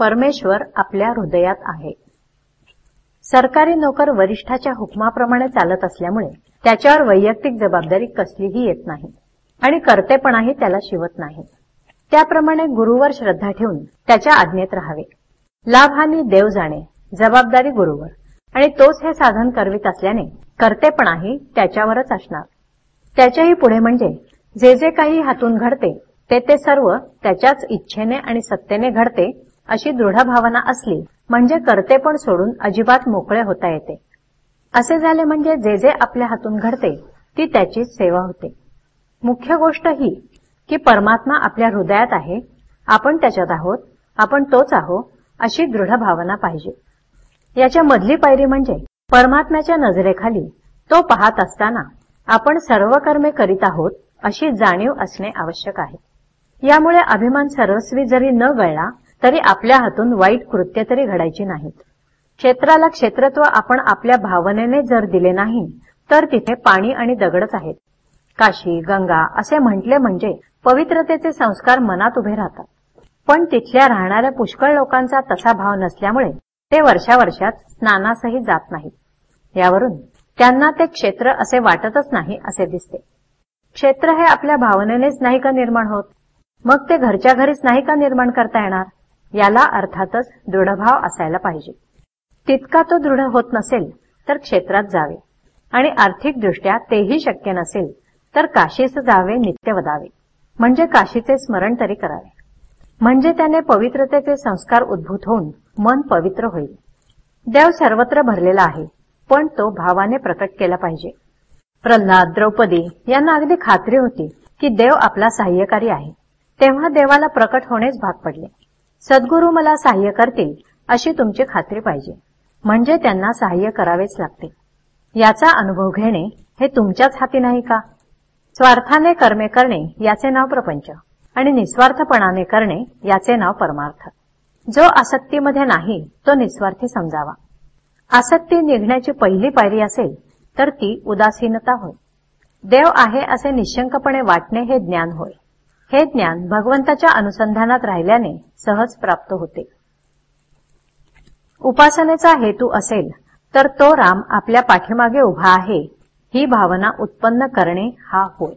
परमेश्वर आपल्या हृदयात आहे. सरकारी नोकर वरिष्ठाच्या हुकमाप्रमाणे चालत असल्यामुळे त्याच्यावर वैयक्तिक जबाबदारी कसलीही येत नाही आणि कर्तेपणाही त्याला शिवत नाही. त्याप्रमाणे गुरुवर श्रद्धा ठेवून त्याच्या आज्ञेत राहावे. लाभहानी देव जाणे जबाबदारी गुरुवर. आणि तोच हे साधन करवित असल्याने कर्तेपणाही त्याच्यावरच असणार. त्याच्याही पुढे म्हणजे जे जे काही हातून घडते ते ते सर्व त्याच्याच इच्छेने आणि सत्तेने घडते अशी दृढ भावना असली म्हणजे कर्तेपण सोडून अजिबात मोकळे होता येते. असे झाले म्हणजे जे जे आपल्या हातून घडते ती त्याचीच सेवा होते. मुख्य गोष्ट ही की परमात्मा आपल्या हृदयात आहे आपण त्याच्यात आहोत आपण तोच आहो अशी दृढ भावना पाहिजे. याच्या मधली पायरी म्हणजे परमात्म्याच्या नजरेखाली तो पाहत असताना आपण सर्व कर्मे करीत आहोत अशी जाणीव असणे आवश्यक आहे. यामुळे अभिमान सर्वस्वी जरी न गळला तरी आपल्या हातून वाईट कृत्य तरी घडायची नाहीत. क्षेत्राला क्षेत्रत्व आपण आपल्या भावनेने जर दिले नाही तर तिथे पाणी आणि दगडच आहेत. काशी गंगा असे म्हटले म्हणजे पवित्रतेचे संस्कार मनात उभे राहतात. पण तिथल्या राहणाऱ्या पुष्कळ लोकांचा तसा भाव नसल्यामुळे ते वर्षावर्षात स्नानासही जात नाहीत. यावरून त्यांना ते क्षेत्र असे वाटतच नाही असे दिसते. क्षेत्र हे आपल्या भावनेनेच नाही का निर्माण होत? मग ते घरच्या घरीच नाही का निर्माण करता येणार? याला अर्थातच दृढभाव असायला पाहिजे. तितका तो दृढ होत नसेल तर क्षेत्रात जावे. आणि आर्थिकदृष्ट्या तेही शक्य नसेल तर काशीस जावे नित्य वदावे म्हणजे काशीचे स्मरण तरी करावे. म्हणजे त्याने पवित्रतेचे संस्कार उद्भूत होऊन मन पवित्र होईल. देव सर्वत्र भरलेला आहे पण तो भावाने प्रकट केला पाहिजे. प्रल्हाद द्रौपदी यांना अगदी खात्री होती की देव आपला सहाय्यकारी आहे. तेव्हा देवाला प्रकट होणेच भाग पडले. सद्गुरू मला सहाय्य करतील अशी तुमची खात्री पाहिजे. म्हणजे त्यांना सहाय्य करावेच लागते. याचा अनुभव घेणे हे तुमच्याच हाती नाही का? स्वार्थाने कर्मे करणे याचे नाव प्रपंच आणि निस्वार्थपणाने करणे याचे नाव परमार्थ. जो आसक्तीमध्ये नाही तो निस्वार्थी समजावा. आसक्ती निघण्याची पहिली पायरी असेल तर ती उदासीनता होय. देव आहे असे निशंकपणे वाटणे हे ज्ञान होय. हे ज्ञान भगवंताच्या अनुसंधानात राहिल्याने सहज प्राप्त होते. उपासनेचा हेतू असेल तर तो राम आपल्या पाठीमागे उभा आहे ही भावना उत्पन्न करणे हा होय.